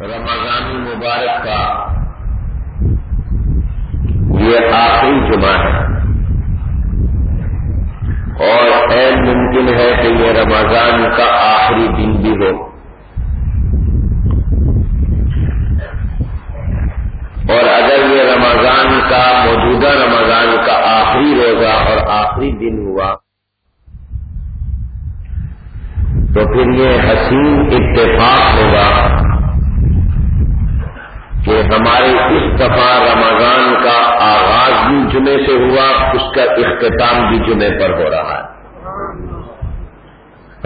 رمضان مبارک کا یہ آخری جمعہ ہے۔ اور اے ممکن ہے کہ یہ رمضان کا آخری دن بھی ہو۔ اور اگر یہ رمضان کا موجودہ رمضان کا آخری روزہ اور آخری دن ہوا، تو پھر یہ حسین اتفاق ہوگا۔ کہ ہمارے اس دفعہ رمضان کا آغاز بھی جمعے سے ہوا، اس کا اختتام بھی جمعے پر ہو رہا ہے۔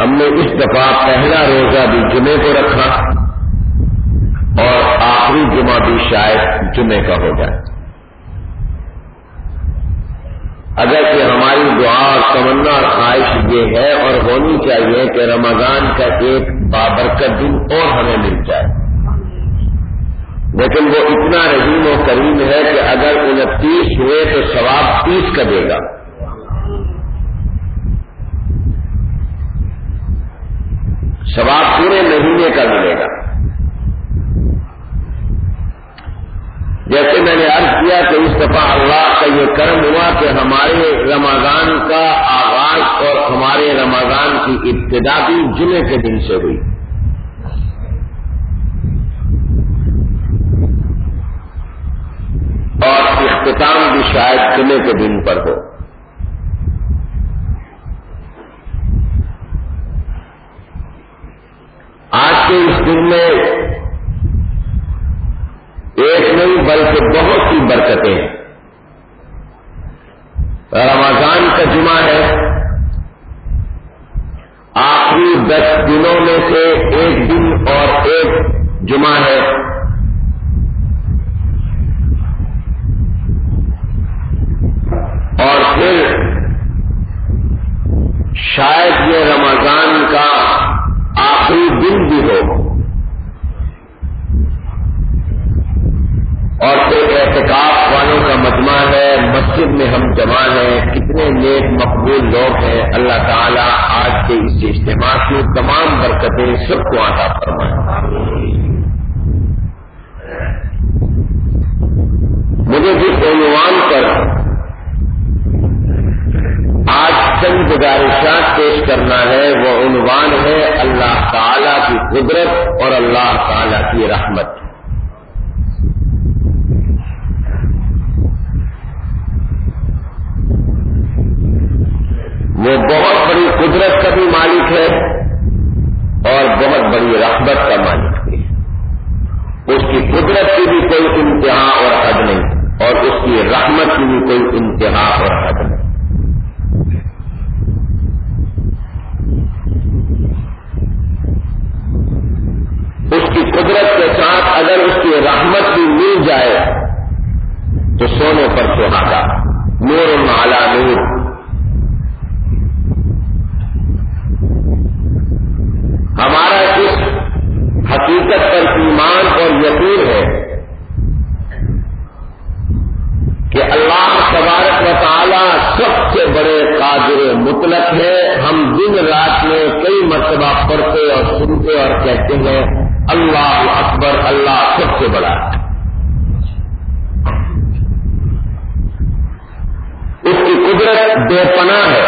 ہم نے اس دفعہ پہلا روزہ بھی جمعے کو رکھا اور آخری جمعہ بھی شاید جمعے کا ہو جائے۔ اگر کہ ہماری دعا اور تمنا اور خواہش یہ ہے اور ہونی چاہیے کہ رمضان کا ایک بابرکت دن اور ہمیں مل جائے۔ لیکن وہ اتنا رحیم و کریم ہے کہ اگر انتیس ہوئے تو ثواب تیس کا دے گا۔ ثواب پورے مہینے کا ملے گا۔ جیسے میں نے عرض کیا کہ اس دفعہ اللہ کا یہ کرم ہوا کہ ہمارے رمضان کا آغاز اور ہمارے رمضان کی ابتدا بھی جمعے کے دن سے ہوئی اور اختتام بھی شاید جمعے کے دن پر ہو۔ آج کے اس دن میں ایک نہیں بلکہ بہت سی برکتیں ہیں۔ رمضان کا جمعہ ہے۔ آخری دس دنوں میں سے ایک دن اور ایک جمعہ ہے اور پھر شاید یہ رمضان کا آخری دن بھی ہو اور پھر احتکاب والوں کا مجمع ہے، مسجد میں ہم جمع ہیں، کتنے نیک مقبول لوگ ہیں۔ اللہ تعالیٰ آج کے اس اجتماع کی تمام برکتیں سب کو آتا فرمائیں مجھے جس عنوان پر آج چند گزارشات پیش کرنا ہے وہ عنوان ہے اللہ تعالی کی قدرت اور اللہ تعالی کی رحمت وہ بہت بڑی قدرت کا بھی مالک ہے اور بہت بڑی رحمت کا مالک بھی ہے اس کی قدرت کی بھی کوئی انتہا اور حد نہیں اور اس کی رحمت کی بھی کوئی انتہا اور حد نہیں اس کی قدرت کے ساتھ اگر اس کی رحمت بھی مل جائے تو سونے پر سہاگا نور مالا نور ہمارا اس حقیقت پر ایمان اور یقین ہے کہ اللہ تبارک و تعالی سب سے بڑے قادر مطلق ہے ہم دن رات میں کئی مرتبہ پڑھتے اور سنتے اور کہتے ہیں اللہ اکبر اللہ سب سے بڑا ہے اس کی قدرت بے پناہ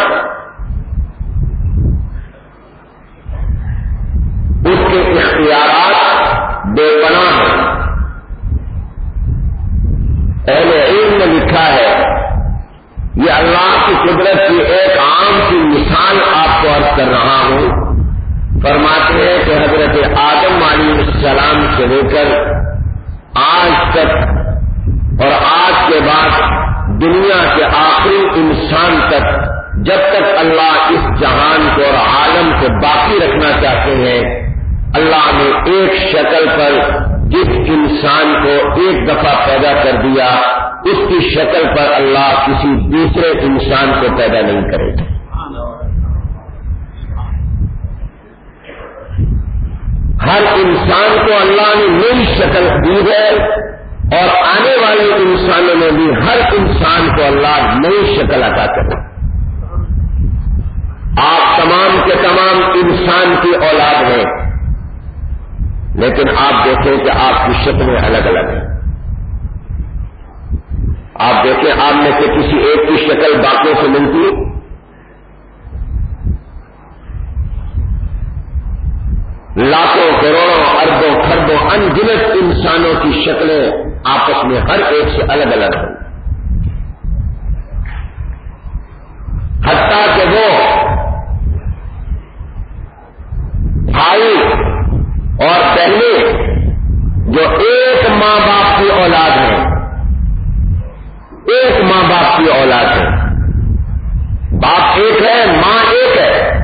پیدا نہیں کرے گا۔ ہر انسان کو اللہ نے نئی شکل دی ہے اور آنے والے انسانوں میں بھی ہر انسان کو اللہ نئی شکل عطا کرے۔ آپ تمام کے تمام انسان کی اولاد ہیں، لیکن آپ دیکھیں کہ آپ کی شکلیں الگ الگ ہیں۔ آپ دیکھیں آپ میں سے کسی ایک کی شکل باقیوں سے ملتی ہے؟ لاکھوں، کروڑوں، اربوں خربوں انگنت انسانوں کی شکلیں آپس میں ہر ایک سے الگ الگ ہیں۔ حتیٰ کہ وہ بھائی اور پہلے جو ایک ماں باپ کی اولاد ہے ایک ماں باپ کی اولاد ہے۔ باپ ایک ہے، ماں ایک ہے۔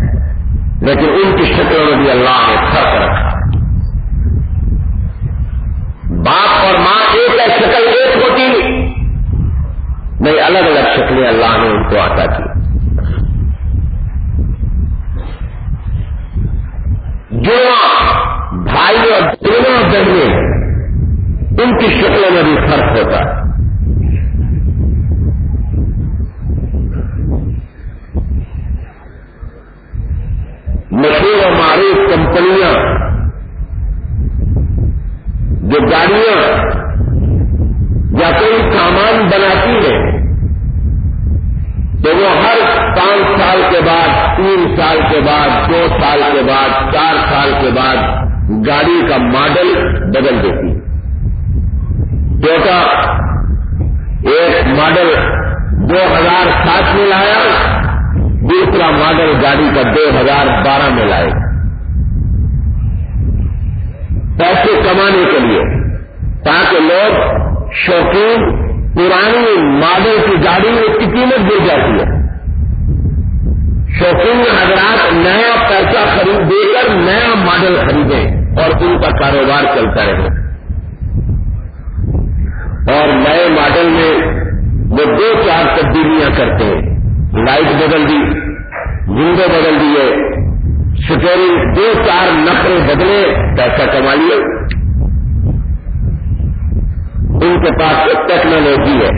لیکن ان کی شکلوں میں بھی اللہ نے فرق رکھا۔ باپ اور ماں ایک ہے، شکل ایک ہوتی۔ نہیں، الگ الگ شکلیں اللہ نے ان کو آتا کی۔ جو بھائی اور دونوں بہنیں ان کی شکلوں میں بھی فرق ہوتا۔ ہے مشہور اور معروف کمپنیاں جو گاڑیاں یا کوئی سامان بناتی ہے تو وہ ہر پانچ سال کے بعد، تین سال کے بعد، دو سال کے بعد، چار سال کے بعد گاڑی کا ماڈل بدل دیتی ہے۔ ٹوٹا ایک ماڈل دو ہزار سات میں لایا دوسرا ماڈل گاڑی کا دو ہزار بارہ میں لائے پیسے کمانے کے لیے۔ تاکہ لوگ شوقین پرانی ماڈل کی گاڑی میں اس کی قیمت گر جاتی ہے۔ شوقین حضرات نیا پیسہ خرید دے کر نیا ماڈل خریدیں اور ان کا کاروبار چلتا رہے۔ اور نئے ماڈل میں وہ دو چار تبدیلیاں کرتے ہیں۔ لائٹ بدل دی ونڈو بدل دیے سکیورنگ دو چار نفرے بدلے، پیسہ کما لیے۔ ان کے پاس ٹیکنالوجی ہے،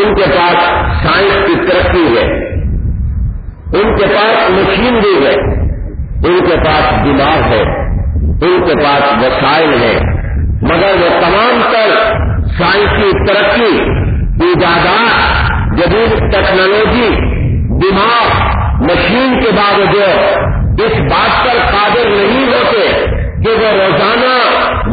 ان کے پاس سائنس کی ترقی ہے، ان کے پاس مشین بھی ہے، ان کے پاس دماغ ہے، ان کے پاس وسائل ہے مگر وہ تمام تر سائنس کی ترقی، ایجادات، جدید ٹیکنالوجی، دماغ مشین کے باوجود اس بات پر قادر نہیں ہوتے کہ وہ روزانہ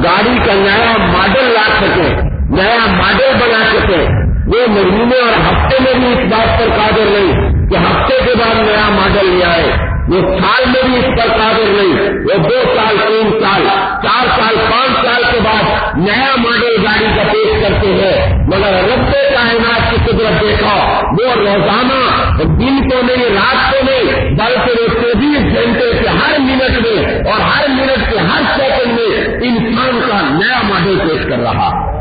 گاڑی کا نیا ماڈل لا سکیں، نیا ماڈل بنا سکیں۔ وہ مہینے اور ہفتے میں بھی اس بات پر قادر نہیں۔ کہ ہفتے کے بعد نیا ماڈل لے آئے۔ وہ سال میں بھی اس پر قادر نہیں، وہ دو سال، تین سال، چار سال، پانچ سال کے بعد نیا ماڈل گاڑی کا پیش کرتے ہیں۔ مگر رب کائنات کی قدرت دیکھا، وہ روزانہ دن کو نہیں، رات کو نہیں، بلکہ وہ چوبیس گھنٹے کے ہر منٹ میں اور ہر منٹ کے ہر سیکنڈ میں انسان کا نیا ماڈل پیش کر رہا۔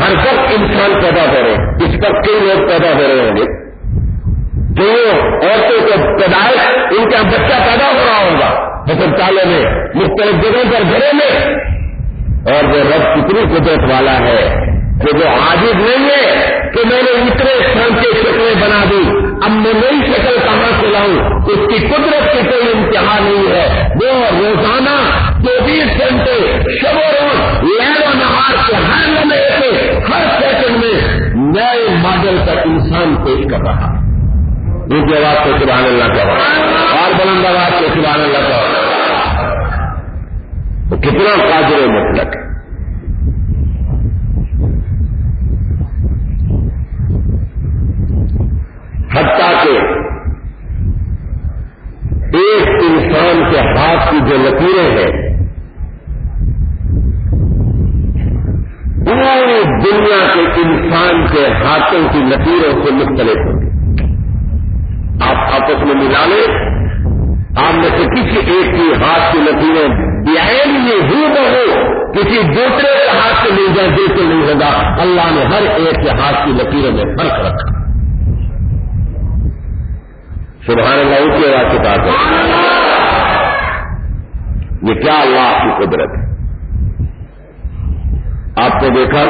ہر وقت انسان پیدا ہو رہے ہیں، اس پر کئی لوگ پیدا ہو رہے ہوں گے۔ جو عورتوں کو پیدائش، ان کا بچہ پیدا ہو رہا ہوگا، ہسپتالوں میں، مختلف جگہوں پر گھروں میں۔ اور وہ رب کتنی قدرت والا ہے کہ وہ عاجز نہیں ہے کہ میں نے اتنے سن کے شکلیں بنا دی۔ اب میں نئی شکل کہاں سے لاؤں؟ اس کی قدرت کی کوئی انتہا نہیں ہے۔ وہ روزانہ چوبیس گھنٹے شب ان کی آواز کو سبحان اللہ کا اور بلند آواز کو سبحان اللہ کا کتنا قادر مطلق ہے حتیٰ کہ ایک انسان کے ہاتھ کی جو لکیریں ہیں، پوری دنیا کے انسان کے ہاتھوں کی لکیروں سے مختلف ہوں گی آپ آپس میں ملا لیں آپ میں سے کسی ایک کی ہاتھ کی لکیریں بیائن میں ہو بہو کسی دوسرے کے ہاتھ سے مل جائے جیسے نہیں ہوگا اللہ نے ہر ایک کے ہاتھ کی لکیروں میں فرق رکھا۔ سبحان اللہ کی آواز کے پاس ہے۔ یہ کیا اللہ کی قدرت ہے؟ آپ نے دیکھا،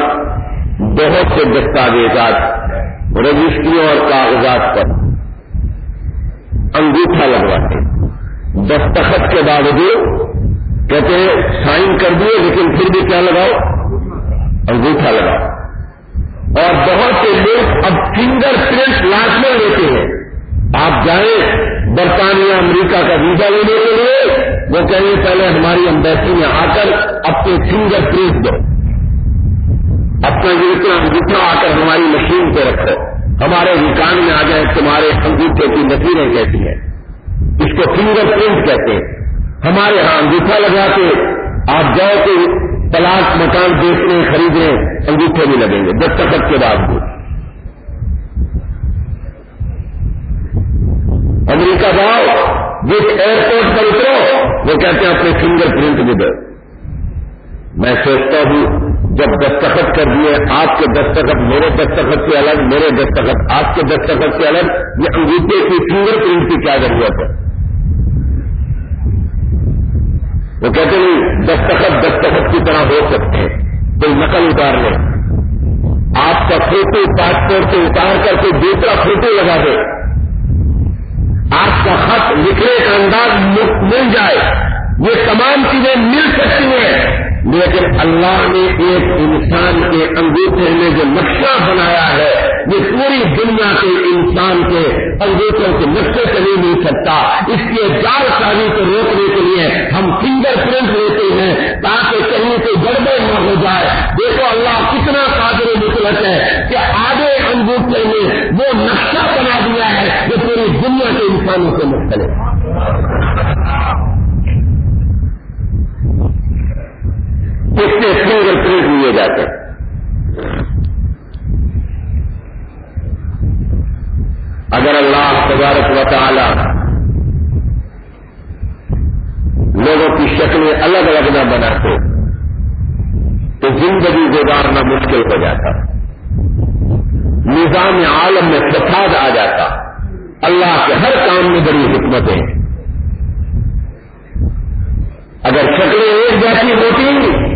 بہت سے دستاویزات، رجسٹریوں اور کاغذات پر۔ انگوٹھا لگواتے دستخط کے باوجود کہتے ہیں، سائن کر دیے، لیکن پھر بھی کیا لگاؤ؟ انگوٹھا لگاؤ۔ اور بہت سے لوگ اب فنگر پرنٹ لازمی لیتے ہیں۔ آپ جائیں برطانیہ، امریکہ کا ویزا لینے کے لیے، وہ کہیں پہلے ہماری امبیسی میں آ کر اپنے فنگر پرنٹ دو۔ اپنا اتنا انگوٹھا آ کر ہماری مشین پہ رکھو۔ ہمارے نکان میں آ جائے، تمہارے انگوٹھے کی نظیریں کہتی ہیں؟ اس کو فنگر پرنٹ کہتے ہیں۔ ہمارے یہاں انگوٹھا لگا کے آپ جاؤ تو پلاٹ مکان دیکھنے، خریدنے، انگوٹھے بھی لگیں گے، دستخط کے بعد بھی۔ امریکہ جاؤ، جس ایئرپورٹ پر اترو، وہ کہتے ہیں اپنے فنگر پرنٹ بھی دو۔ میں سوچتا ہوں جب دستخط کر دیے، آپ کے دستخط میرے دستخط سے الگ، میرے دستخط آپ کے دستخط سے الگ، یہ انگوٹھے کی فنگر پرنٹ کی کیا ضرورت ہے؟ وہ کہتے ہیں، دستخط دستخط کی طرح ہو سکتے ہیں، کوئی نقل اتار لے۔ آپ کا فوٹو پاسپورٹ سے اتار کر کے دوسرا فوٹو لگا دے۔ آپ کا خط لکھنے کا انداز مل جائے۔ یہ تمام چیزیں مل سکتی ہیں۔ لیکن اللہ نے ایک انسان کے انگوٹھے میں جو نقشہ بنایا ہے یہ پوری دنیا کے انسان کے انگوٹھوں کے نقشے سے نہیں مل سکتا۔ اس کے جال سازی کو روکنے کے لیے ہم فنگر پرنٹ لیتے ہیں تاکہ کہیں سے گڑبڑ نہ ہو جائے۔ دیکھو اللہ کتنا قادر مطلق ہے کہ آگے انگوٹھے میں وہ نقشہ بنا دیا ہے جو پوری دنیا کے انسانوں سے مختلف اس سے فنگر پرنٹ لیے جاتے اگر اللہ تبارک و تعالی لوگوں کی شکلیں الگ الگ نہ بناتے، تو زندگی گزارنا مشکل ہو جاتا۔ نظام عالم میں فساد آ جاتا۔ اللہ کے ہر کام میں بڑی حکمتیں اگر شکلیں ایک جیسی ہوتی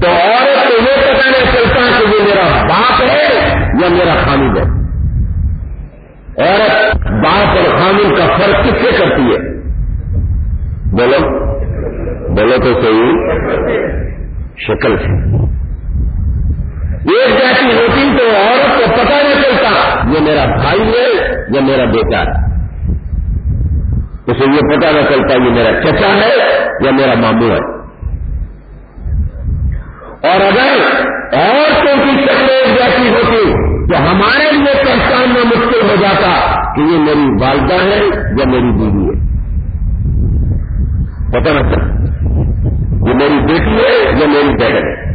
تو عورت کو یہ پتا نہیں چلتا کہ یہ میرا باپ ہے یا میرا خامد ہے۔ عورت باپ اور خامد کا فرق کس سے کرتی ہے؟ بولو۔ بولو تو صحیح۔ شکل سے۔ ایک جیسی ہوتی تو عورت کو پتا نہیں چلتا یہ میرا بھائی ہے یا میرا بیٹا ہے۔ اسے یہ پتا نہ چلتا یہ میرا چچا ہے یا میرا ماموں ہے۔ اور اگر عورتوں کی شکلیں جیسی ہوتی تو ہمارے لیے پہچاننا مشکل ہو جاتا کہ یہ میری والدہ ہے یا میری بیوی ہے۔ پتا نہ چل یہ میری بیٹی ہے یا میری بہن ہے۔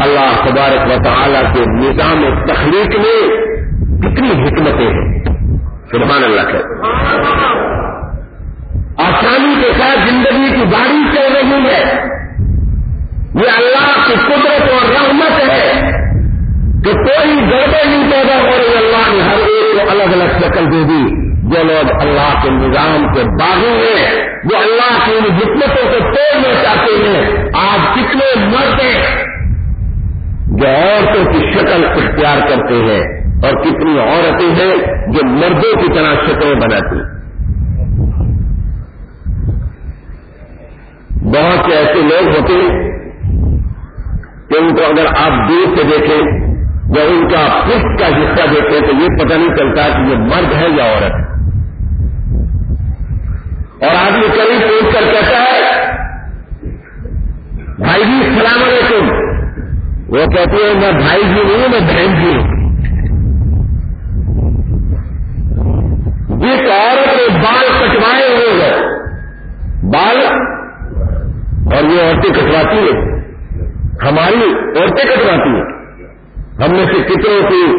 اللہ تبارک و تعالی کے نظام تخلیق میں کتنی حکمتیں ہیں۔ سبحان اللہ۔ کے آسانی کے ساتھ زندگی کی گاڑی چل رہی ہے۔ یہ اللہ کی قدرت اور رحمت ہے کہ کوئی گڑبڑ نہیں پیدا ہو رہی، اللہ نے ہر ایک کو الگ الگ شکل دے دی۔ جو لوگ اللہ کے نظام کے باغی ہیں، جو اللہ کی ان حکمتوں کو توڑنا چاہتے ہیں، آج کتنے مرد ہیں۔ جو عورتوں کی شکل اختیار کرتے ہیں اور کتنی عورتیں ہیں جو مردوں کی طرح شکلیں بناتی ہیں۔ بہت سے ایسے لوگ ہوتے ہیں کہ ان کو اگر آپ دور سے دیکھیں یا ان کا پشت کا حصہ دیکھیں تو یہ پتہ نہیں چلتا کہ یہ مرد ہے یا عورت اور آدمی قریب پوچھ کر کہتا ہے، بھائی جی السلام علیکم۔ وہ کہتے ہیں، میں بھائی جی نہیں ہوں میں بہن جی ہوں جس عورت نے بال کٹوائے ہوئے ہیں بال اور یہ عورتیں کٹواتی ہیں۔ ہماری عورتیں کٹواتی ہیں۔ ہم میں سے کتنوں کی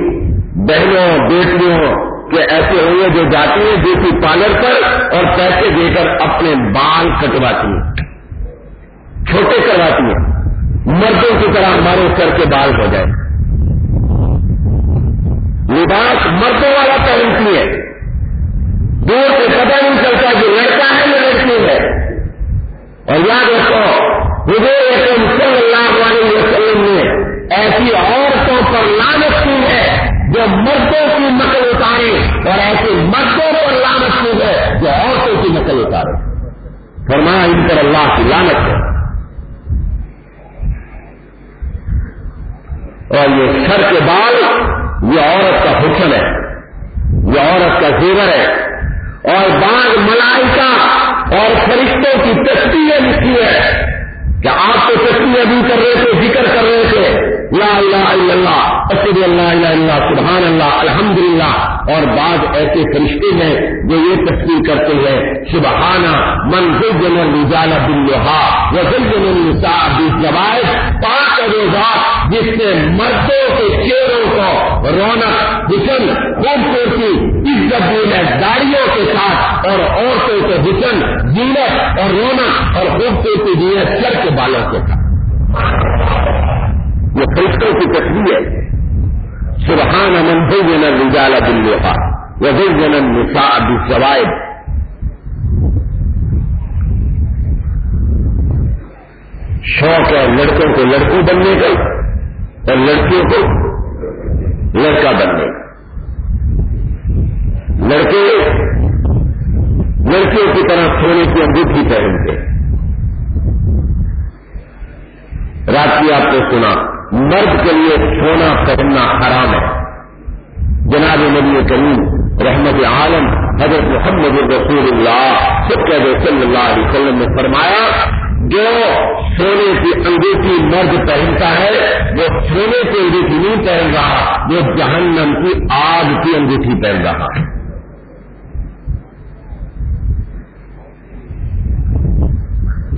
بہنوں، بیٹیوں کے ایسے ہوئے جو جاتی ہیں بیوٹی پارلر پر اور پیسے دے کر اپنے بال کٹواتی ہیں۔ چھوٹے کرواتی ہیں۔ مردوں کی طرح ہمارے سر کے بال ہو جائے لباس مردوں والا پہنتی ہے۔ دور سے پتہ نہیں چلتا کہ لڑکا ہے یا لڑکی ہے اور یاد رکھو حضور صلی اللہ علیہ وسلم نے ایسی عورتوں پر لانت کی ہے جو مر ایسے مردوں پر لانت کی ہے جو عورتوں کی نقل اتارے فرمایا، ان پر اللہ کی لانت ہے۔ اور یہ سر کے بال، یہ عورت کا حسن ہے، یہ عورت کا زیور ہے۔ اور بعض ملائکہ اور فرشتوں کی تصویریں لکھی ہے کہ آپ تو تصویر بھی کر رہے تھے، ذکر کر رہے لا الہ الا اللہ اشد اللہ الہ اللہ، سبحان اللہ الحمد للہ اور بعض ایسے فرشتے ہیں جو یہ تصویر کرتے ہیں سبحانہ من زین الرجال باللہا، و زین النساء بالزوائد پاک روزہ جس نے مردوں کے چہروں کو رونق حسن خوبصورتی عزت دینا داڑیوں کے ساتھ اور عورتوں کو حسن زینت اور رونق اور خوبصورتی دینا سر کے بالوں کے ساتھ۔ یہ فرشتوں کی تصویر ہے۔ سبحان امن بھوجن رجالا دلوہا یا بھوجن نسا بالزوائد۔ شوق ہے لڑکوں کو لڑکوں بننے کا اور لڑکیوں کو لڑکا بننے کا۔ لڑکے لڑکیوں کی طرح سونے کی انگوٹھی پہنتے۔ رات کی آپ کو سنا مرد کے لیے سونا پہننا حرام ہے۔ جناب نبی کریم رحمت عالم حضرت محمد رسول اللہ صلی اللہ علیہ وسلم نے فرمایا، جو سونے کی انگوٹھی مرد پہنتا ہے، وہ سونے کی انگوٹھی نہیں پہن رہا، وہ جہنم کی آگ کی انگوٹھی پہن رہا۔ ہے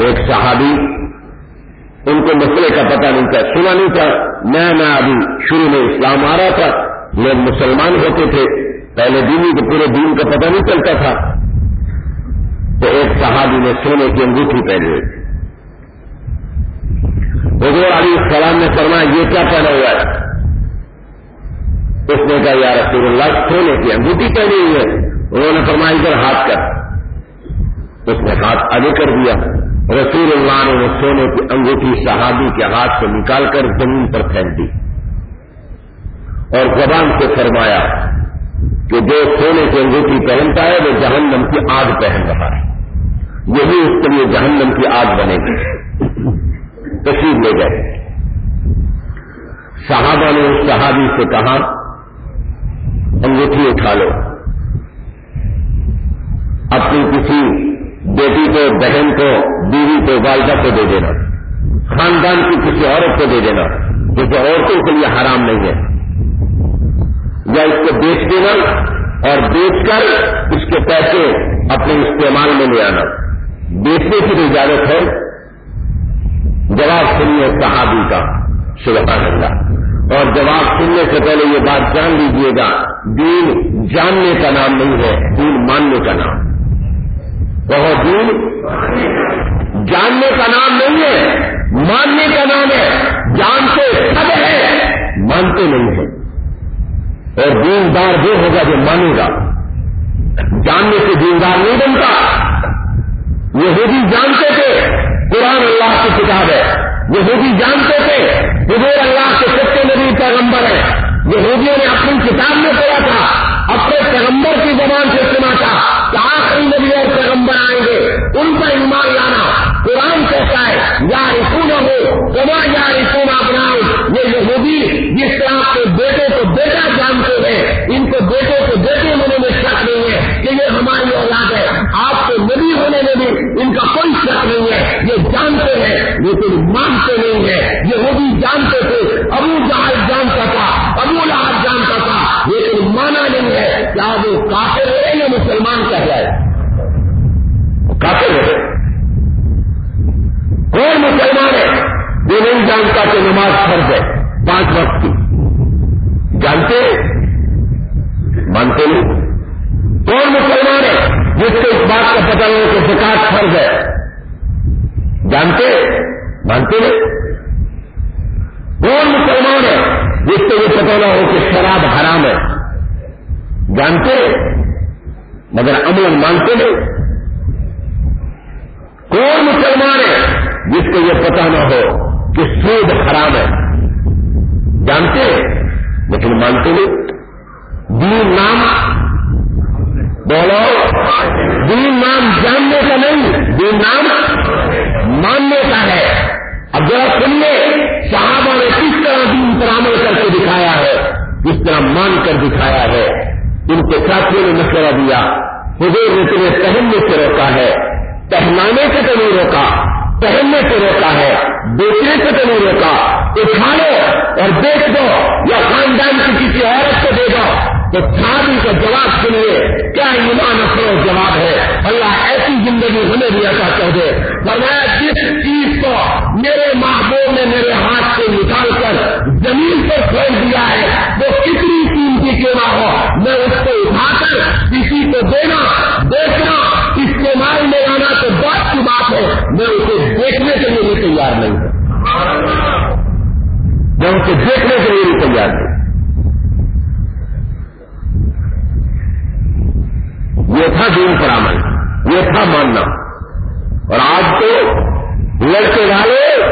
ایک صحابی ان کو مسئلے کا پتہ نہیں تھا، سنا نہیں تھا۔ میں نہ ابھی شروع میں اسلام آ رہا تھا، لوگ مسلمان ہوتے تھے۔ پہلے دینی کے پورے دین کا پتہ نہیں چلتا تھا۔ تو ایک صحابی نے سونے کی انگوٹھی پہنی ہوئی تھی حضور علی السلام نے فرمایا، یہ کیا پہنا ہوا ہے؟ اس نے کہا، یا رسول اللہ، سونے کی انگوٹھی پہنی ہوئی ہے۔ انہوں نے فرمایا، ادھر ہاتھ کر۔ اس نے ہاتھ آگے کر دیا۔ رسول اللہ نے سونے کی انگوٹھی صحابی کے ہاتھ سے نکال کر زمین پر پھینک دی اور زبان سے فرمایا کہ جو سونے کی انگوٹھی پہنتا ہے، وہ جہنم کی آگ پہن رہا ہے۔ یہی اس کے لیے جہنم کی آگ بنے گی۔ تشریف لے گئے۔ صحابہ نے اس صحابی سے کہا، انگوٹھی اٹھا لو۔ اپنی کسی بیٹی کو، بہن کو، بیوی کو، والدہ کو دے دینا۔ خاندان کی کسی عورت کو دے دینا۔ کیونکہ عورتوں کے لیے حرام نہیں ہے۔ یا اس کو بیچ دینا اور بیچ کر اس کے پیسے اپنے استعمال میں لے آنا۔ بیچنے کی بھی اجازت ہے۔ جواب سنیے صحابی کا۔ سبحان اللہ۔ اور جواب سننے سے پہلے یہ بات جان لیجیے گا۔ دین جاننے کا نام نہیں ہے، دین ماننے کا نام۔ وہ دین جاننے کا نام نہیں ہے، ماننے کا نام ہے۔ جانتے سب ہے، مانتے نہیں ہیں اور دیندار وہ ہوگا جو مانے گا۔ جاننے سے دیندار نہیں بنتا۔ یہ بھی جانتے تھے، قرآن اللہ کی کتاب ہے۔ یہودی جانتے تھے، حضور اللہ کے سچے نبی پیغمبر ہے۔ یہودیوں نے اپنی کتاب میں پڑھا تھا، اپنے پیغمبر کی زبان سے رسون مگر امن مانتے نہیں۔ کون مسلمان ہے جس کو یہ پتہ نہ ہو کہ سود حرام ہے؟ جانتے ہیں، لیکن مانتے نہیں۔ دین نام بولو دین نام جاننے کا نہیں، دین نام ماننے کا ہے۔ اب ذرا سنیے صحابہ نے کس طرح دین پر عمل کر کے دکھایا ہے، کس طرح مان کر دکھایا ہے، ان کے ساتھیوں نے مشورہ دیا۔ حضور نے پہننے سے روکا ہے، پہنانے سے تو نہیں روکا، پہننے سے روکا ہے، بیچنے سے تو نہیں روکا اٹھا لو اور بیچ دو یا خاندان کی کسی عورت کو دے دو۔ تو شادی کا جواب سنیے کیا ایمان افروز جواب ہے؟ اللہ ایسی زندگی ہمیں بھی ایسا کہہ دے۔ فرمایا، جس چیز کو میرے محبوب نے میرے ہاتھ سے نکال کر زمین پر کھول دیا ہے، وہ کتنی قیمتی کیوں نہ ہو؟ بہت ہے، میں اسے دیکھنے کے لیے بھی تیار نہیں ہوں۔ میں اسے دیکھنے کے لیے بھی تیار نہیں یہ تھا دین پر عمل، یہ تھا ماننا۔ اور آج تو لڑکے والے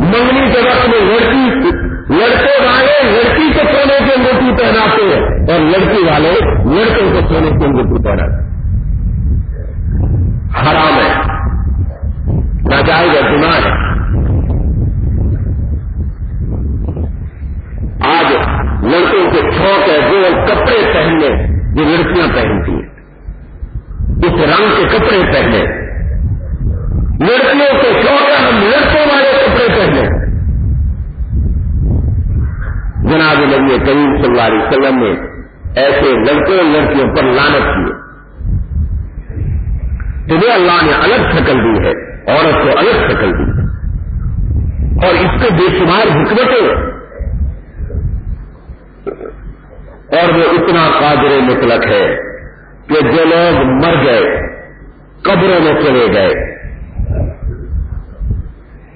منگنی کے وقت میں لڑکی، لڑکے والے لڑکی کو سونے کی انگوٹھی پہناتے ہیں، اور لڑکی والے لڑکوں کو سونے کی انگوٹھی پہناتے حرام ہے۔ ناجائز ہے گناہ ہے۔ آج لڑکوں کے شوق ہے وہ کپڑے پہننے جو لڑکیاں پہنتی ہیں۔ اس رنگ کے کپڑے پہنے لڑکیوں کے شوق ہے ہم لڑکوں والے کپڑے پہنے جناب نبی کریم صلی اللہ علیہ وسلم نے ایسے لڑکوں لڑکیوں پر لانت کیے تمہیں اللہ نے الگ شکل دی ہے۔ عورت کو الگ شکل دی۔ اور اس کے بے شمار حکمتیں۔ اور وہ اتنا قادر مطلق ہے کہ جو لوگ مر گئے، قبروں میں چلے گئے۔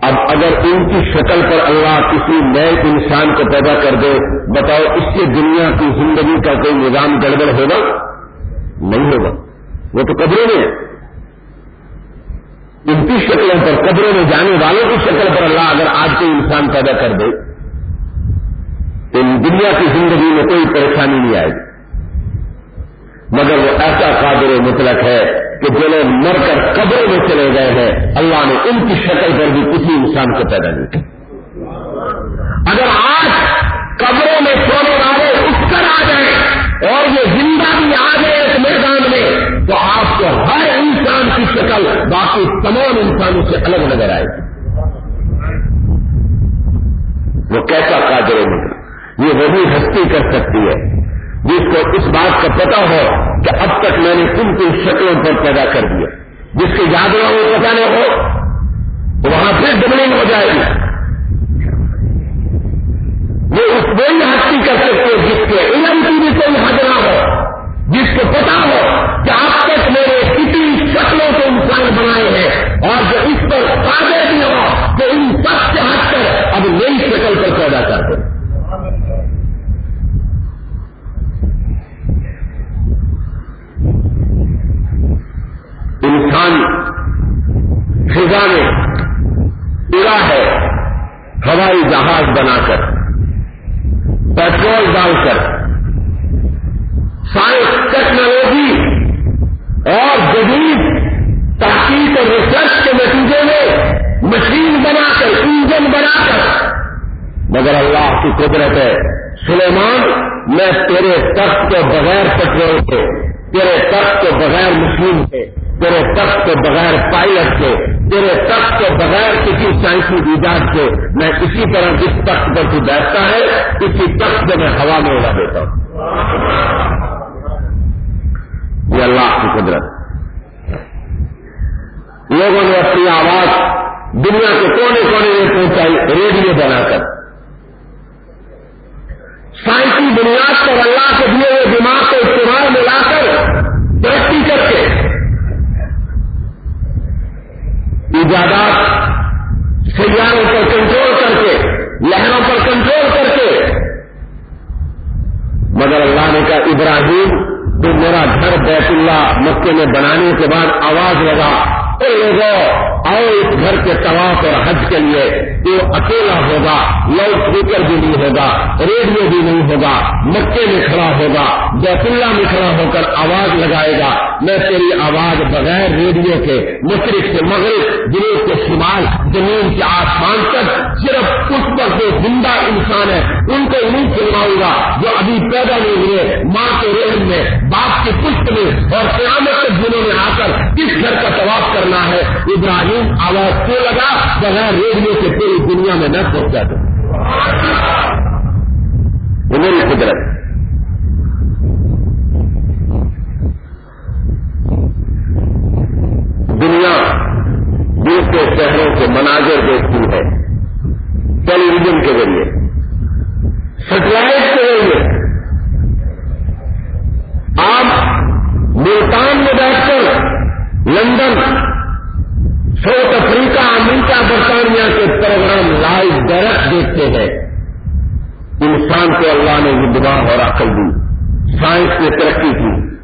اب اگر ان کی شکل پر اللہ کسی نئے انسان کو پیدا کر دے، بتاؤ اس سے دنیا کی زندگی کا کوئی نظام گڑبڑ ہوگا؟ نہیں ہوگا۔ وہ تو قبروں میں ہے۔ ان کی شکلوں پر قبروں میں جانے والوں کی شکل پر اللہ اگر آج کوئی انسان پیدا کر دے، تو دنیا کی زندگی میں کوئی پریشانی نہیں آئے گی۔ مگر وہ ایسا قادر مطلق ہے کہ جو لوگ مر کر قبروں میں چلے گئے ہیں، اللہ نے ان کی شکل پر بھی کسی انسان کو پیدا نہیں کیا۔ باقی تمام انسانوں سے الگ نظر آئے۔ گی وہ کیسا قادر مطلب یہ وہ بھی ہستی کر سکتی ہے جس کو اس بات کا پتا ہو کہ اب تک میں نے تم کو شکلوں پر پیدا کر دیا۔ جس کے یاد نہ ہو پتا نہ ہو، تو وہاں پھر ڈبلنگ ہو جائے گی۔ یہ اس وہی ہستی کر سکتے جس کے علم کی بھی کوئی حد نہ ہو، جس کو پتا ہو کہ اب تک میں نے کتنی شکلوں کے انسان بنائے ہیں اور جو اس پر قادر بھی ہو کہ ان سب سے ہٹ کر اب نئی شکل پر پیدا کر دیں انسان فضا میں اڑا ہے۔ ہوائی جہاز بنا کر۔ پیٹرول ڈال کر۔ سائنس، ٹیکنالوجی اور جدید تحقیق اور ریسرچ کے نتیجے میں مشین بنا کر انجن بنا کر۔ مگر اللہ کی قدرت ہے۔ سلیمان، میں تیرے تخت کے بغیر پیٹرول کے تیرے تخت کے بغیر مشین کے تیرے تخت کے بغیر پائلٹ کے تیرے تخت کے بغیر کسی سائنسی ایجاد کے میں اسی طرح جس تخت پر تو بیٹھتا ہے، اسی تخت میں ہوا میں اڑا دیتا ہوں۔ یہ اللہ کی قدرت۔ لوگوں نے اپنی آواز دنیا کے کونے کونے میں پہنچائی، ریڈیو بنا کر۔ سائنسی بنیاد پر اللہ کے دیے ہوئے دماغ کو استعمال میں لا کر ترقی کر کے ایجادات سیاروں پر کنٹرول کر کے لہروں پر کنٹرول کر کے مگر اللہ نے کہا، ابراہیم، تو میرا گھر بیت اللہ مکے میں بنانے کے بعد آواز لگا۔ لوگوں آؤ اس گھر کے طواف اور حج کے لیے تو اکیلا ہوگا لاؤڈ اسپیکر بھی نہیں ہوگا ریڈیو بھی نہیں ہوگا، مکے میں کھڑا ہوگا بیت اللہ میں کھڑا ہو کر آواز لگائے گا، میں تیری آواز بغیر ریڈیو کے، مشرق سے مغرب، جنوب کے شمال، زمین کے آسمان تک، صرف اس پر جو زندہ انسان ہے، ان کو نہیں سنواؤں گا جو ابھی پیدا نہیں ہوئے، ماں کے رحم میں، باپ کے پشت میں اور قیامت کے دنوں میں آ کر کس گھر کا طواف کرنا ہے۔ ابراہیم آواز کیوں لگا؟ بغیر ریڈیو سے پوری دنیا میں نہ پہنچا دوں میری قدرت۔ دنیا دوسرے شہروں کے مناظر دیکھتی ہے۔ ٹیلی ویژن کے ذریعے۔ سیٹلائٹ کے ذریعے۔ آپ ملتان میں بیٹھ کر لندن ساؤتھ افریقہ، امریکہ، برطانیہ کے پروگرام لائیو ڈائریکٹ دیکھتے ہیں۔ انسان کو اللہ نے یہ دماغ اور عقل دی۔ سائنس نے ترقی کی۔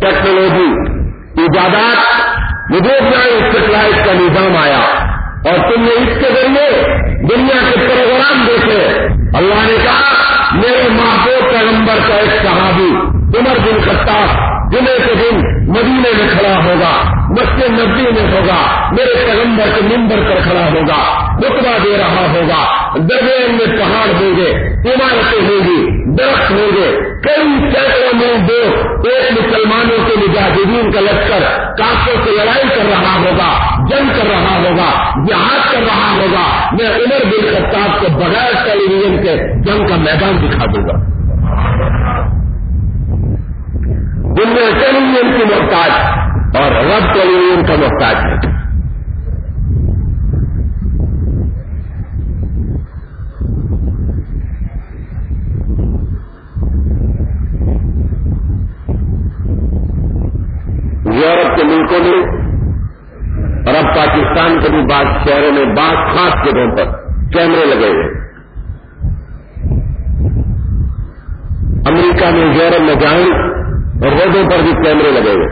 ٹیکنالوجی، ایجادات جائیں سیٹلائٹ کا نظام آیا۔ اور تم نے اس کے ذریعے دنیا کے پروگرام دیکھے۔ اللہ نے کہا، میرے محبوب پیغمبر کا ایک صحابی، عمر بن خطاب جمعے کے دن مدینے میں کھڑا ہوگا، مسجد نبی میں ہوگا، میرے پیغمبر کے ممبر پر کھڑا ہوگا، رتبہ دے رہا ہوگا، درمیان میں پہاڑ ہوں گے، عمارتیں ہوں گی، درخت ہوں گے، کئی سینکڑوں میں دو ایک مسلمانوں کے مجاہدین کا لشکر کافوں سے لڑائی کر رہا ہوگا، جنگ کر رہا ہوگا، جہاد کر رہا ہوگا۔ میں عمر بن خطاب کو بغیر ٹیلی ویژن کے جنگ کا میدان دکھا دوں گا۔ دنیا ٹیلی کی محتاج اور رب ٹیلی ویژن کا محتاج ہے۔ یورپ کے ملکوں میں اور اب پاکستان کے بھی بعض شہروں میں بعض خاص جگہوں پر کیمرے لگے ہوئے امریکہ میں یورپ میں جائیں اور روڈوں پر بھی کیمرے لگے ہوئے۔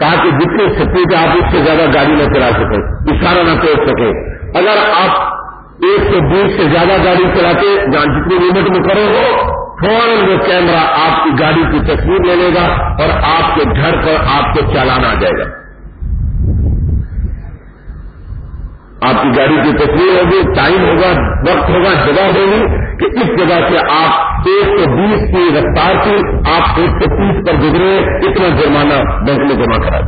تاکہ جتنی سپیڈ آپ اس سے زیادہ گاڑی نہ چلا سکیں، اشارہ نہ توڑ سکیں۔ اگر آپ ایک سو بیس سے زیادہ گاڑی چلاتے جہاں جتنی لمٹ میں کرو ہو، فوراً وہ کیمرہ آپ کی گاڑی کی تصویر لے لے گا اور آپ کے گھر پر آپ کو چلانا آ جائے گا۔ آپ کی گاڑی کی تصویر ہوگی، ٹائم ہوگا، وقت ہوگا، جگہ ہوگی کہ اس جگہ سے آپ ایک سو بیس کی رفتار کی آپ ایک سو تیس پر گزرے، اتنا جرمانہ بینک میں جمع کرا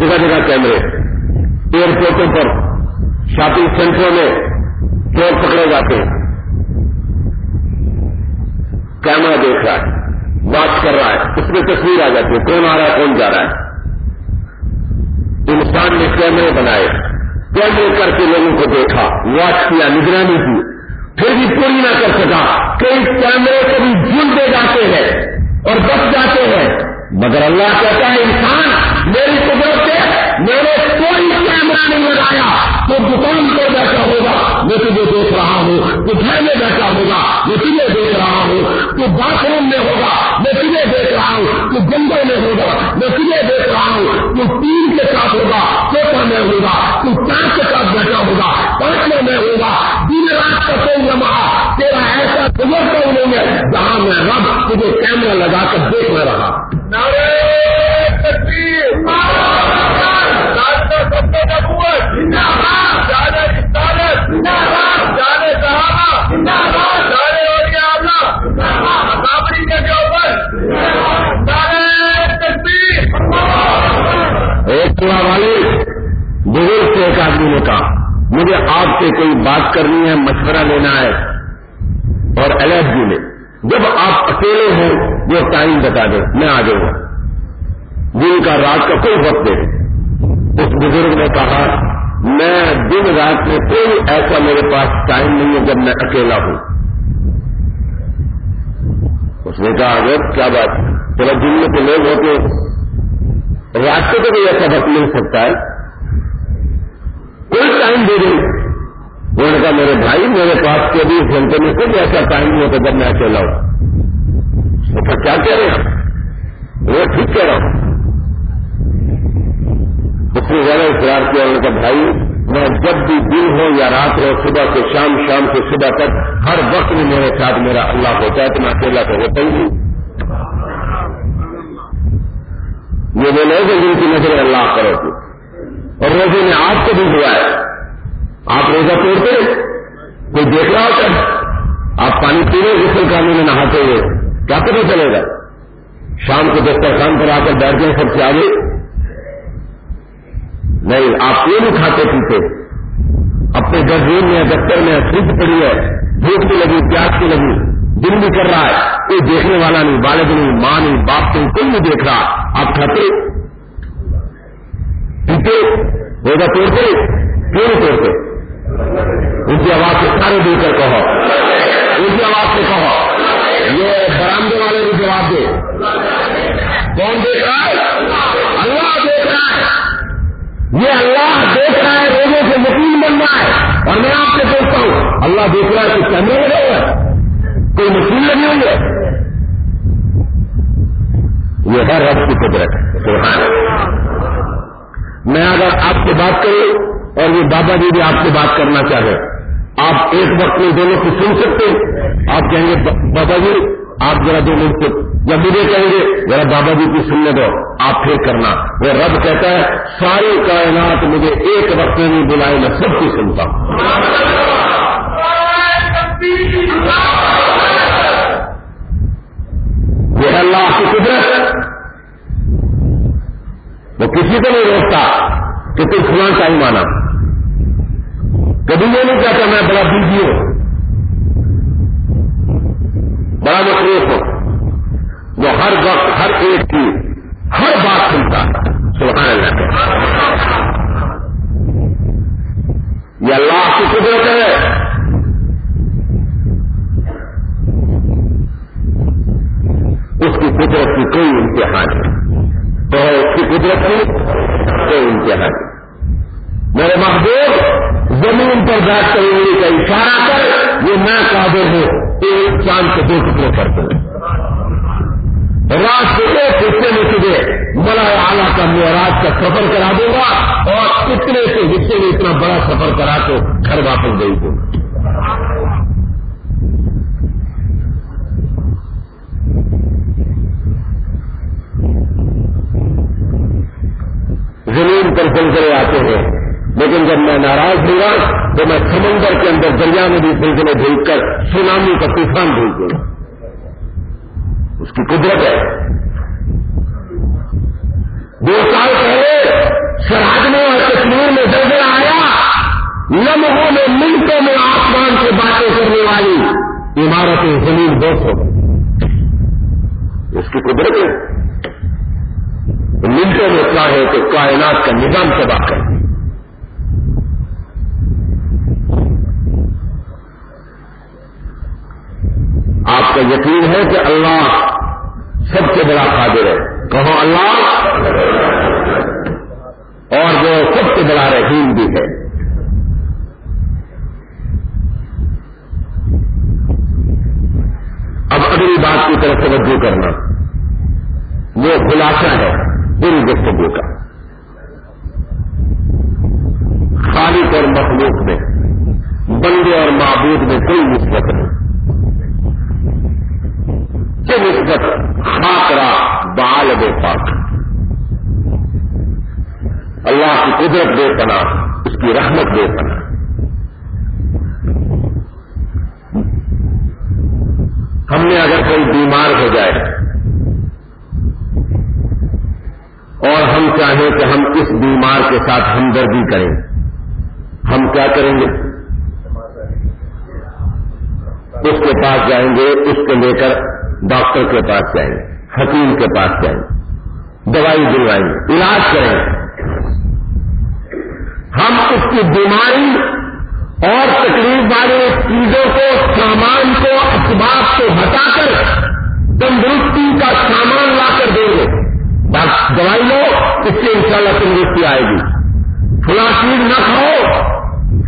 جگہ جگہ کیمرے۔ ایئرپورٹوں پر شاپنگ سینٹروں میں چور پکڑے جاتے۔ ہیں کیمرہ دیکھ رہا ہے واچ کر رہا ہے، اس میں تصویر آ جاتی ہے، کون آ رہا ہے، کون جا رہا ہے۔ انسان نے کیمرے بنائے، کیمرے کر کے لوگوں کو دیکھا، واچ کیا، نگرانی کی۔ پھر بھی پوری نہ کر سکا کئی کیمرے کو بھی جل دے جاتے ہیں اور بچ جاتے ہیں۔ مگر اللہ کہتا ہے، انسان، میری قدرت سے میرے کوئی کیمرہ نہیں لگایا۔ تو دکان پہ بیٹھا ہوگا، میں تجھے دیکھ رہا ہوں۔ تو گھر میں بیٹھا ہوگا، میں تجھے دیکھ رہا ہوں۔ تو باتھ روم میں تو گنگے میں ہوگا میں تجھے دیکھ رہا ہوں تو تین کے ساتھ ہوگا چوٹا میں ہوگا تو چار کے ساتھ بیٹھا ہوگا پانچ میں ہوگا دن رات کا کوئی لمحہ تیرا ایسا گزرتا نہیں ہے جہاں میں رب تجھے کیمرہ لگا کر دیکھ میں رہا ایک بات کرنی ہے، مشورہ لینا ہے اور الرجی میں جب آپ اکیلے ہوں، وہ ٹائم بتا دیں میں آ جاؤں گا دن کا رات کا کوئی وقت دے اس بزرگ نے کہا، میں دن رات میں کوئی ایسا میرے پاس ٹائم نہیں ہے جب میں اکیلا ہوں۔ اس نے کہا، اگر کیا بات چلو دن میں تو لوگ ہوتے راستے کو بھی ایسا وقت مل سکتا ہے؟ کوئی ٹائم دے دیں انہوں نے کہا، میرے بھائی، میرے پاس کے بھی گھنٹے میں سے ایسا ٹائم نہیں ہوتا جب میں اکیلا ہوں. اس کیا کہہ رہے ہیں؟ وہ ٹھیک کہہ رہا ہوں۔ اس نے زیادہ اقرار کیا انہوں نے کہا، بھائی، میں جب بھی دن ہو یا رات ہو، صبح سے شام شام سے صبح تک ہر وقت میں میرے ساتھ میرا اللہ ہوتا ہے تو میں اکیلا تو ہوتا ہی نہیں۔ یہ وہ لوگ ہیں جن کی نظر اللہ کرو گے اور روزے نے آپ کو بھی دعا ہے۔ آپ روزہ توڑتے کوئی دیکھ رہا ہوتا آپ پانی پی رہے غسل کرنے میں نہاتے ہوئے؟ کیا پتہ چلے گا؟ شام کو دسترخوان پر آ کر بیٹھ جائیں سب سے آگے؟ نہیں، آپ کیوں نہیں کھاتے پیتے؟ اپنے گرجین میں، دفتر میں، فریج پڑی ہے، بھوک کی لگی، پیاس کی لگی، دل بھی کر رہا ہے، کوئی دیکھنے والا نہیں، والد نہیں، ماں نہیں، باپ نہیں، کوئی نہیں دیکھ رہا، آپ کھاتے پیتے؟ روزہ توڑتے کیوں نہیں توڑتے؟ ان کی آواز سے سارے دے کر کہو۔ ان کی آواز سے کہو۔ یہ برامدے والے بھی جواب دے۔ کون دیکھ رہا ہے؟ اللہ دیکھ رہا ہے۔ یہ اللہ دیکھ رہا ہے، لوگوں سے یقین بن رہا ہے۔ اور میں آپ سے پوچھتا ہوں، اللہ دیکھ رہا ہے کہ کیمرے لگے ہوئے کوئی مشین لگی ہوئی ہے؟ یہ ہے رب کی قدرت میں اگر آپ سے بات کروں اور یہ بابا جی بھی آپ سے بات کرنا چاہے آپ ایک وقت میں دونوں کو سن سکتے آپ کہیں گے بابا جی آپ ذرا دو منٹ جب مجھے کہیں گے، ذرا بابا جی کی سننے دو، آپ پھر کرنا۔ وہ رب کہتا ہے، ساری کائنات مجھے ایک وقت میں نہیں بلائے، میں سب کی سنتا ہوں۔ یہ اللہ کی قدرت۔ وہ کسی کو نہیں روکتا کہ تم فلاں ٹائم آنا کبھی یہ نہیں کہتا میں بڑا بیجی ہوں۔ بڑا مصروف ہوں۔ وہ ہر وقت، ہر ایک کی، ہر بات سنتا سبحان اللہ۔ یہ اللہ کی قدرت ہے۔ اس کی قدرت کی کوئی امتحان نہیں۔ تو اس کی قدرت کی کوئی امتحان نہیں۔ میرے محبوب زمین پر بیٹھ کر انگلی کا اشارہ کر، یہ میں قابل ہوں ایک چاند کے دو ٹکڑے کرتے ہیں رات کے ایک حصے میں تجھے بڑا اعلیٰ کا معراج کا سفر کرا دوں گا اور اتنے سے حصے میں اتنا بڑا سفر کرا کے گھر واپس گئی دوں زمین پر سلسلے آتے ہیں۔ لیکن جب میں ناراض ہوں گا تو میں سمندر کے اندر دریا میں بھی سلسلے بھیج کر سونامی کا طوفان بھیج دوں۔ گا اس کی قدرت ہے۔ دو سال پہلے سراج میں اور کشمیر میں زلزلہ آیا، لمحوں میں، منٹوں میں آسمان سے باتیں کرنے والی عمارتیں زمین بوس ہو گئی۔ اس کی قدرت ہے۔ منٹوں میں کیا ہے کہ کائنات کا نظام تباہ کر دی آپ کا یقین ہے کہ اللہ سب سے بڑا قادر ہے۔ کہو اللہ۔ اور وہ سب سے بڑا رحیم بھی ہے۔ اب اگلی بات کی طرف توجہ کرنا۔ وہ خلاصہ ہے پوری گفتگو کا۔ خالق اور مخلوق میں، بندے اور معبود میں کوئی نسبت نہیں۔ نسبت خاطرہ بال بے پاک۔ اللہ کی قدرت بے پنا اس کی رحمت بے پنا ہم نے اگر کوئی بیمار ہو جائے اور ہم چاہیں کہ ہم اس بیمار کے ساتھ ہمدردی کریں، ہم کیا کریں گے؟ اس کے پاس جائیں گے، اس کو لے کر ڈاکٹر کے پاس جائیں، حکیم کے پاس جائیں، دوائی دلوائیں، علاج کریں۔ ہم اس کی بیماری اور تکلیف والے چیزوں کو، سامان کو، اسباب کو ہٹا کر تندرستی کا سامان لا کر دیں گے۔ دوائی لو، اس سے انشاءاللہ تندرستی آئے گی۔ فلاں چیز نہ کھاؤ،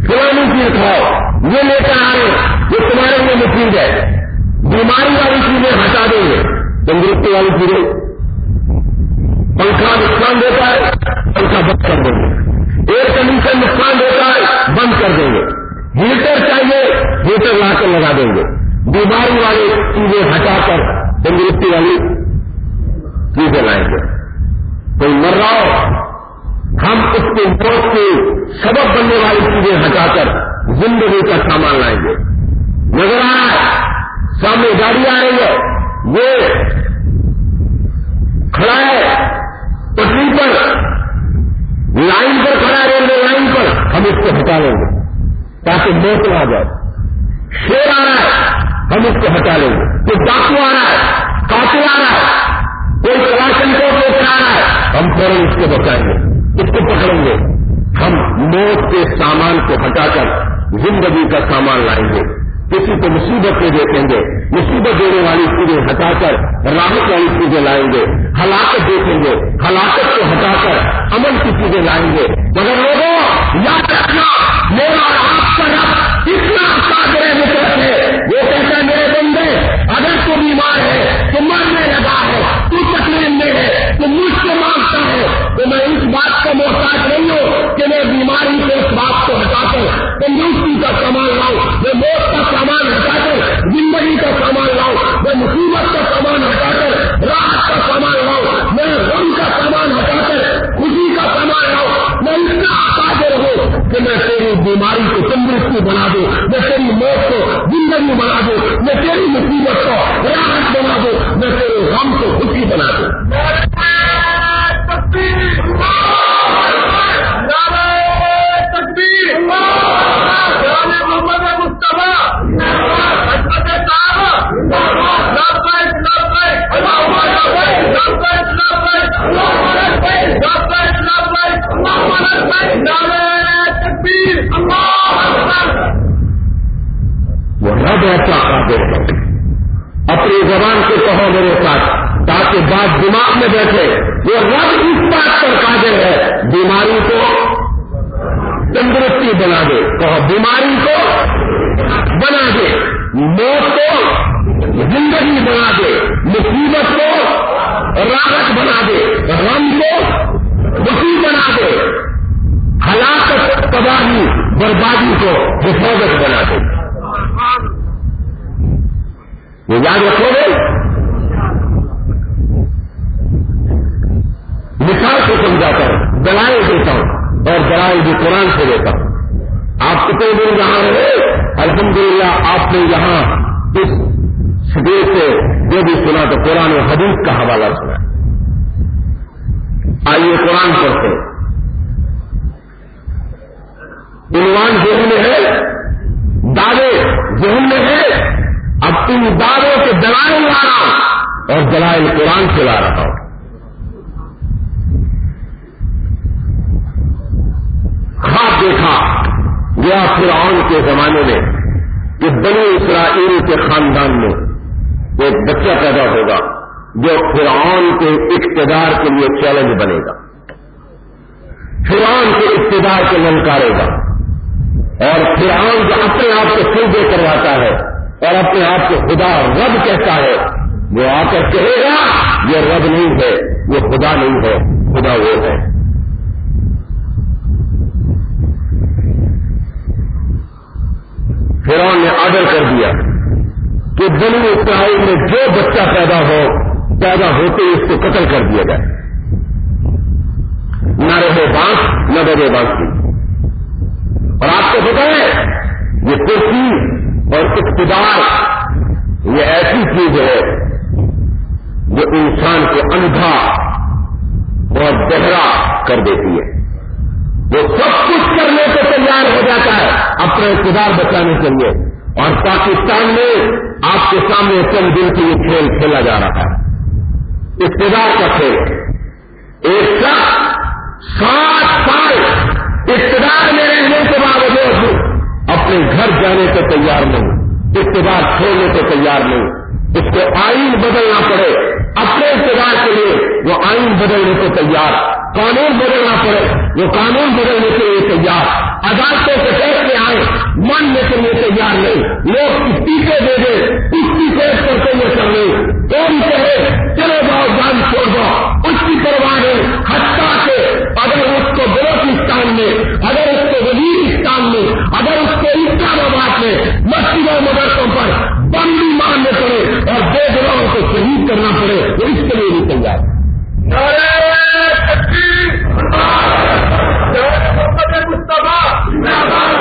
فلانی چیز کھاؤ۔ یہ لے کر آئے یہ تمہارے لیے مفید ہے۔ بیماری والی چیزیں ہٹا دیں گے۔ تندرستی والی چیزیں۔ پنکھا نقصان دیتا ہے، پنکھا بند کر دیں گے۔ ایئر کنڈیشن نقصان دیتا ہے، بند کر دیں گے۔ ہیٹر چاہیے، ہیٹر لا کر لگا دیں گے۔ بیماری والی چیزیں ہٹا کر تندرستی والی چیزیں لائیں گے۔ کوئی مر رہا ہو، ہم اس کے موت کے سبب بننے والی چیزیں ہٹا کر زندگی کا سامان لائیں گے۔ نظر آ رہا ہے گاڑی آ رہی ہے۔ یہ کھڑا ہے پٹری پر۔ لائن پر کھڑا ہے ریلوے لائن پر۔ ہم اس کو ہٹا لیں گے تاکہ موت نہ آ جائے۔ شیر آ رہا ہے، ہم اس کو ہٹا لیں گے۔ کوئی ڈاکو آ رہا ہے، کاٹو آ رہا ہے، کوئی کلاشن کو آ رہا ہے، ہم فوراً اس کو بچائیں گے، اس کو پکڑیں گے۔ ہم موت کے سامان کو ہٹا کر زندگی کا سامان لائیں گے۔ کسی کو مصیبت میں دیکھیں گے۔ مصیبت دینے والی چیزیں ہٹا کر راحت والی چیزیں لائیں گے۔ ہلاکت دیکھیں گے۔ ہلاکت کو ہٹا کر امن کی چیزیں لائیں گے۔ مگر لوگوں، یاد رکھنا، میرا آپ کا رب کہ میں تیری بیماری کو تندرستی بنا دوں، میں تیری موت کو زندگی بنا دوں، میں تیری مصیبت کو راحت بنا دوں، میں تیرے غم کو خوشی بنا دوں۔ سدے سے جو بھی سنا تو قرآن و حدیث کا حوالہ سنا۔ آئیے قرآن پڑھتے عنوان ذہن میں ہے، دعوے ذہن میں ہے۔ اب ان دعووں کے دلائل لا رہا ہوں اور دلائل قرآن سے لا رہا ہوں۔ خواب دیکھا گیا فرعون کے زمانے میں کہ بنی اسرائیل کے خاندان میں ایک بچہ پیدا ہوگا جو فرعون کے اقتدار کے لیے چیلنج بنے گا۔ فرعون کے اقتدار کو للکارے گا۔ اور فرعون جو اپنے آپ کو سیدھے کرواتا ہے اور اپنے آپ کو خدا رب کہتا ہے، وہ آ کر کہے گا، یہ رب نہیں ہے یہ خدا نہیں ہے، خدا وہ ہے۔ فرعون نے آڈر کر دیا۔ کہ بنی اسرائیل میں جو بچہ پیدا ہو، پیدا ہوتے اس کو قتل کر دیا جائے۔ نہ رہے بانس نہ رہے بانس کی اور آپ کو پتا ہے، یہ کرسی اور اقتدار، یہ ایسی چیز ہے جو انسان کو اندھا اور گہرا کر دیتی ہے۔ وہ سب کچھ کرنے کو تیار ہو جاتا ہے اپنا اقتدار بچانے کے لیے۔ اور پاکستان میں آپ کے سامنے چند دن کے یہ کھیل کھیلا جا رہا ہے۔ اقتدار کا کھیل۔ ایک شخص سات سال اقتدار میں رہنے کے باوجود اپنے گھر جانے کو تیار نہیں، اقتدار چھوڑنے کو تیار نہیں۔ اس کو آئین بدلنا پڑے۔ اپنے اقتدار کے لیے وہ آئین بدلنے کو تیار۔ قانون بدلنا پڑے، وہ قانون بدلنے کے لیے تیار۔ عدالتوں کے فیصلے آئے ماننے کے لیے تیار نہیں۔ لوگ استعفے دے دیں اس کی کرتے ہوئے کر لیں۔ تو بھی کہے Never!